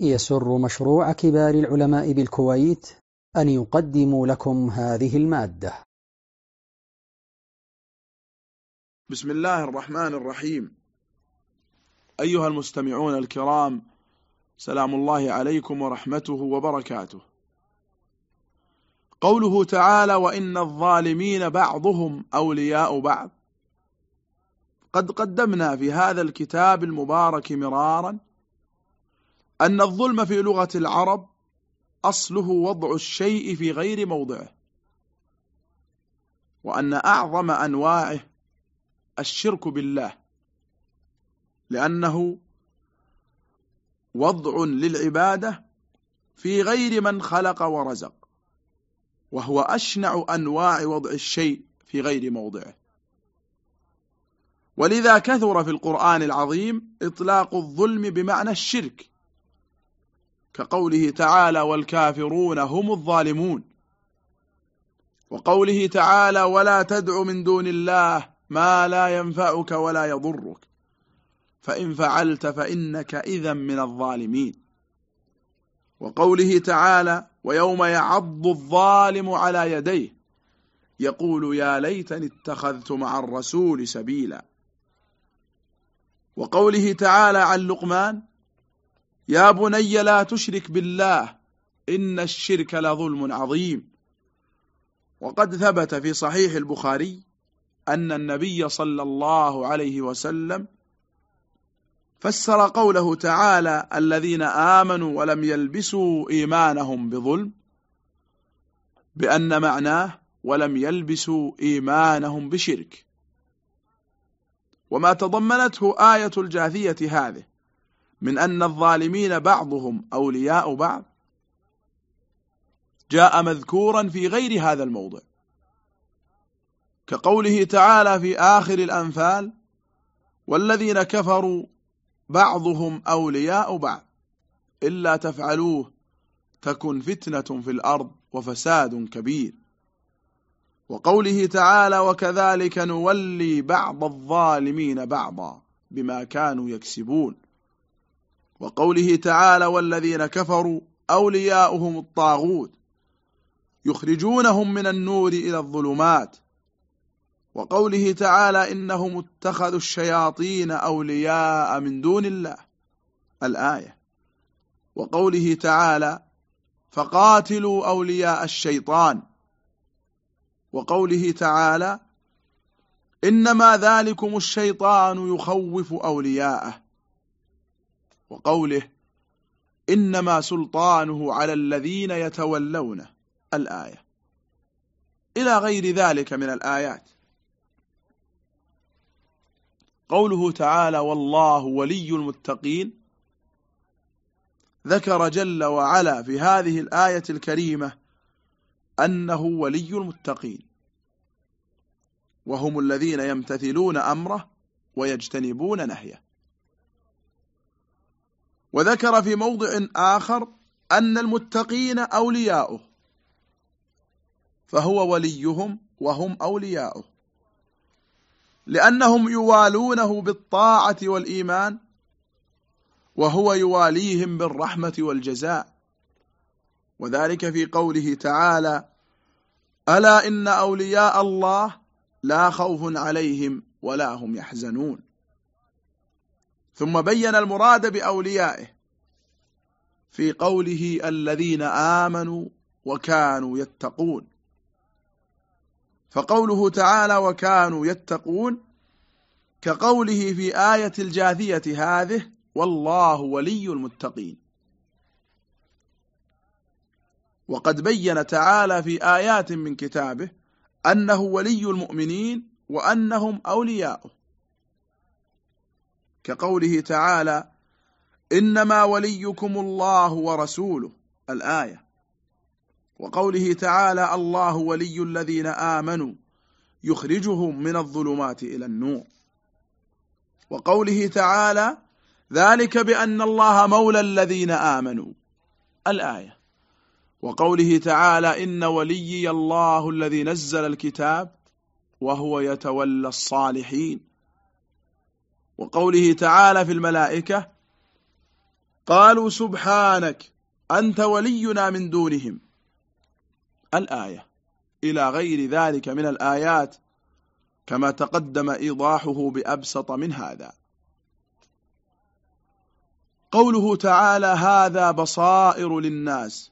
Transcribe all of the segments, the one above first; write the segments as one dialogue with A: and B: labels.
A: يسر مشروع كبار العلماء بالكويت أن يقدم لكم هذه المادة.
B: بسم الله الرحمن الرحيم. أيها المستمعون الكرام سلام الله عليكم ورحمته وبركاته. قوله تعالى وإن الظالمين بعضهم أولياء بعض قد قدمنا في هذا الكتاب المبارك مرارا أن الظلم في لغة العرب أصله وضع الشيء في غير موضعه وأن أعظم أنواعه الشرك بالله لأنه وضع للعبادة في غير من خلق ورزق وهو أشنع أنواع وضع الشيء في غير موضعه. ولذا كثر في القرآن العظيم إطلاق الظلم بمعنى الشرك كقوله تعالى والكافرون هم الظالمون. وقوله تعالى ولا تدع من دون الله ما لا ينفعك ولا يضرك. فإن فعلت فإنك إذا من الظالمين. وقوله تعالى ويوم يعض الظالم على يديه. يقول يا ليتني اتخذت مع الرسول سبيلا. وقوله تعالى عن لقمان يا بني لا تشرك بالله إن الشرك لظلم عظيم. وقد ثبت في صحيح البخاري أن النبي صلى الله عليه وسلم فسر قوله تعالى الذين آمنوا ولم يلبسوا إيمانهم بظلم بأن معناه ولم يلبسوا إيمانهم بشرك. وما تضمنته آية الجاثية هذه. من أن الظالمين بعضهم أولياء بعض. جاء مذكورا في غير هذا الموضع. كقوله تعالى في آخر الأنفال والذين كفروا بعضهم أولياء بعض. إلا تفعلوه تكن فتنة في الأرض وفساد كبير. وقوله تعالى وكذلك نولي بعض الظالمين بعضا بما كانوا يكسبون. وقوله تعالى والذين كفروا أولياؤهم الطاغوت يخرجونهم من النور إلى الظلمات وقوله تعالى إنهم اتخذوا الشياطين أولياء من دون الله الآية وقوله تعالى فقاتلوا أولياء الشيطان وقوله تعالى إنما ذلكم الشيطان يخوف أولياءه وقوله إنما سلطانه على الذين يتولونه الآية. إلى غير ذلك من الآيات. قوله تعالى والله ولي المتقين ذكر جل وعلا في هذه الآية الكريمة أنه ولي المتقين. وهم الذين يمتثلون أمره ويجتنبون نهيه. وذكر في موضع آخر أن المتقين أولياؤه فهو وليهم وهم أولياؤه. لأنهم يوالونه بالطاعة والإيمان وهو يواليهم بالرحمة والجزاء. وذلك في قوله تعالى ألا إن أولياء الله لا خوف عليهم ولا هم يحزنون ثم بين المراد بأوليائه في قوله الذين آمنوا وكانوا يتقون. فقوله تعالى وكانوا يتقون كقوله في آية الجاثية هذه والله ولي المتقين. وقد بين تعالى في آيات من كتابه أنه ولي المؤمنين وأنهم أولياؤه. كقوله تعالى إنما وليكم الله ورسوله الآية. وقوله تعالى الله ولي الذين آمنوا يخرجهم من الظلمات إلى النور. وقوله تعالى ذلك بأن الله مولى الذين آمنوا الآية. وقوله تعالى إن وليي الله الذي نزل الكتاب وهو يتولى الصالحين. وقوله تعالى في الملائكة قالوا سبحانك أنت ولينا من دونهم. الآية إلى غير ذلك من الآيات كما تقدم إيضاحه بأبسط من هذا. قوله تعالى هذا بصائر للناس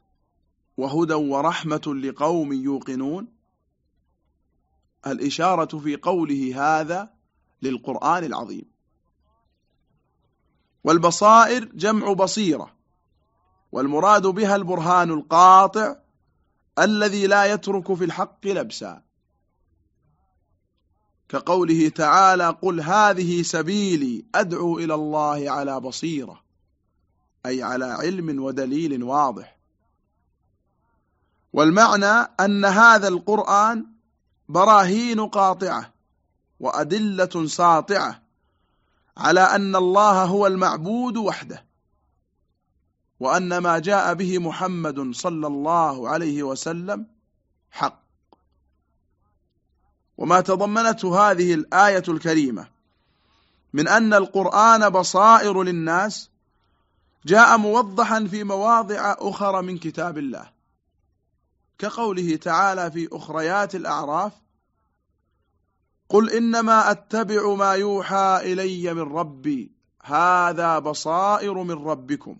B: وهدى ورحمة لقوم يوقنون الإشارة في قوله هذا للقرآن العظيم. والبصائر جمع بصيرة والمراد بها البرهان القاطع الذي لا يترك في الحق لبسا. كقوله تعالى قل هذه سبيلي أدعو إلى الله على بصيرة أي على علم ودليل واضح. والمعنى أن هذا القرآن براهين قاطعة وأدلة ساطعة على أن الله هو المعبود وحده وأن ما جاء به محمد صلى الله عليه وسلم حق. وما تضمنته هذه الآية الكريمة من أن القرآن بصائر للناس جاء موضحا في مواضع أخرى من كتاب الله كقوله تعالى في أخريات الأعراف قل إنما أتبع ما يوحى إلي من ربي. هذا بصائر من ربكم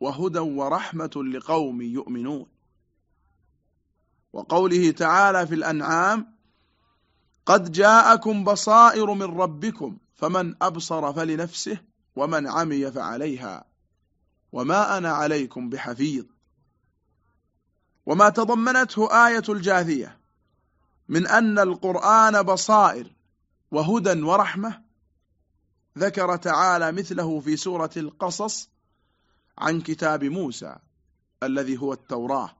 B: وهدى ورحمة لقوم يؤمنون. وقوله تعالى في الأنعام قد جاءكم بصائر من ربكم فمن أبصر فلنفسه ومن عمي فعليها وما أنا عليكم بحفيظ. وما تضمنته آية الجاثية من أن القرآن بصائر وهدى ورحمة. ذكر تعالى مثله في سورة القصص عن كتاب موسى الذي هو التوراة.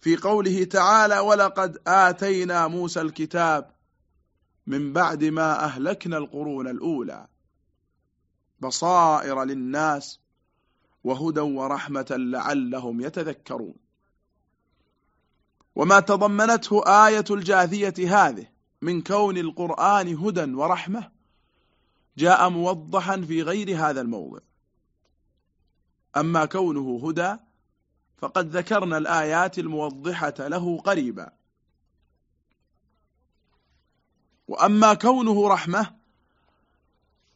B: في قوله تعالى ولقد آتينا موسى الكتاب من بعد ما أهلكنا القرون الأولى. بصائر للناس وهدى ورحمة لعلهم يتذكرون. وما تضمنته آية الجاثية هذه من كون القرآن هدى ورحمة جاء موضحا في غير هذا الموضع. أما كونه هدى فقد ذكرنا الآيات الموضحة له قريبا. وأما كونه رحمة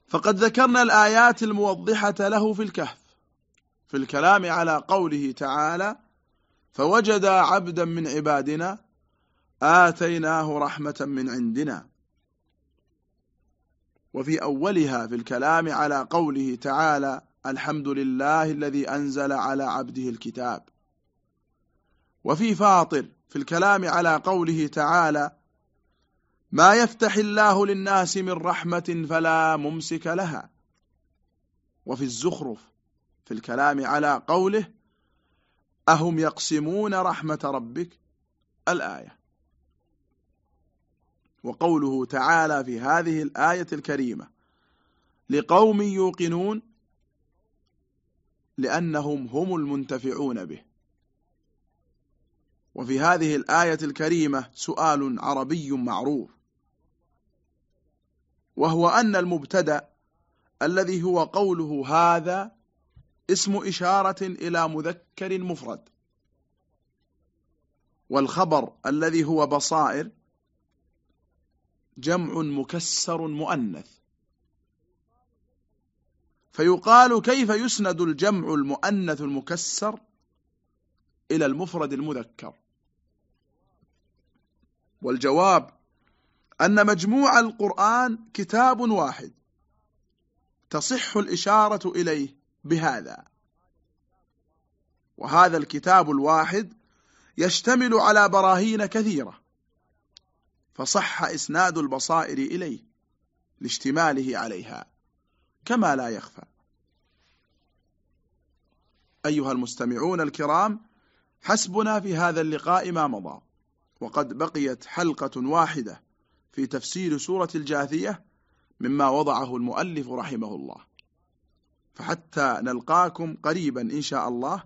B: فقد ذكرنا الآيات الموضحة له في الكهف في الكلام على قوله تعالى فوجد عبدا من عبادنا آتيناه رحمة من عندنا. وفي أولها في الكلام على قوله تعالى الحمد لله الذي أنزل على عبده الكتاب. وفي فاطر في الكلام على قوله تعالى ما يفتح الله للناس من رحمة فلا ممسك لها. وفي الزخرف في الكلام على قوله أهم يقسمون رحمة ربك؟ الآية. وقوله تعالى في هذه الآية الكريمة لقوم يوقنون لأنهم هم المنتفعون به. وفي هذه الآية الكريمة سؤال عربي معروف وهو أن المبتدأ الذي هو قوله هذا اسم إشارة إلى مذكر مفرد. والخبر الذي هو بصائر جمع مكسر مؤنث. فيقال كيف يسند الجمع المؤنث المكسر إلى المفرد المذكر؟ والجواب أن مجموع القرآن كتاب واحد. تصح الإشارة إليه بهذا. وهذا الكتاب الواحد يشتمل على براهين كثيرة فصح إسناد البصائر إليه لاشتماله عليها كما لا يخفى. أيها المستمعون الكرام حسبنا في هذا اللقاء ما مضى وقد بقيت حلقة واحدة في تفسير سورة الجاثية مما وضعه المؤلف رحمه الله. فحتى نلقاكم قريبا إن شاء الله.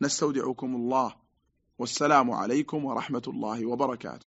B: نستودعكم الله. والسلام عليكم ورحمة الله وبركاته.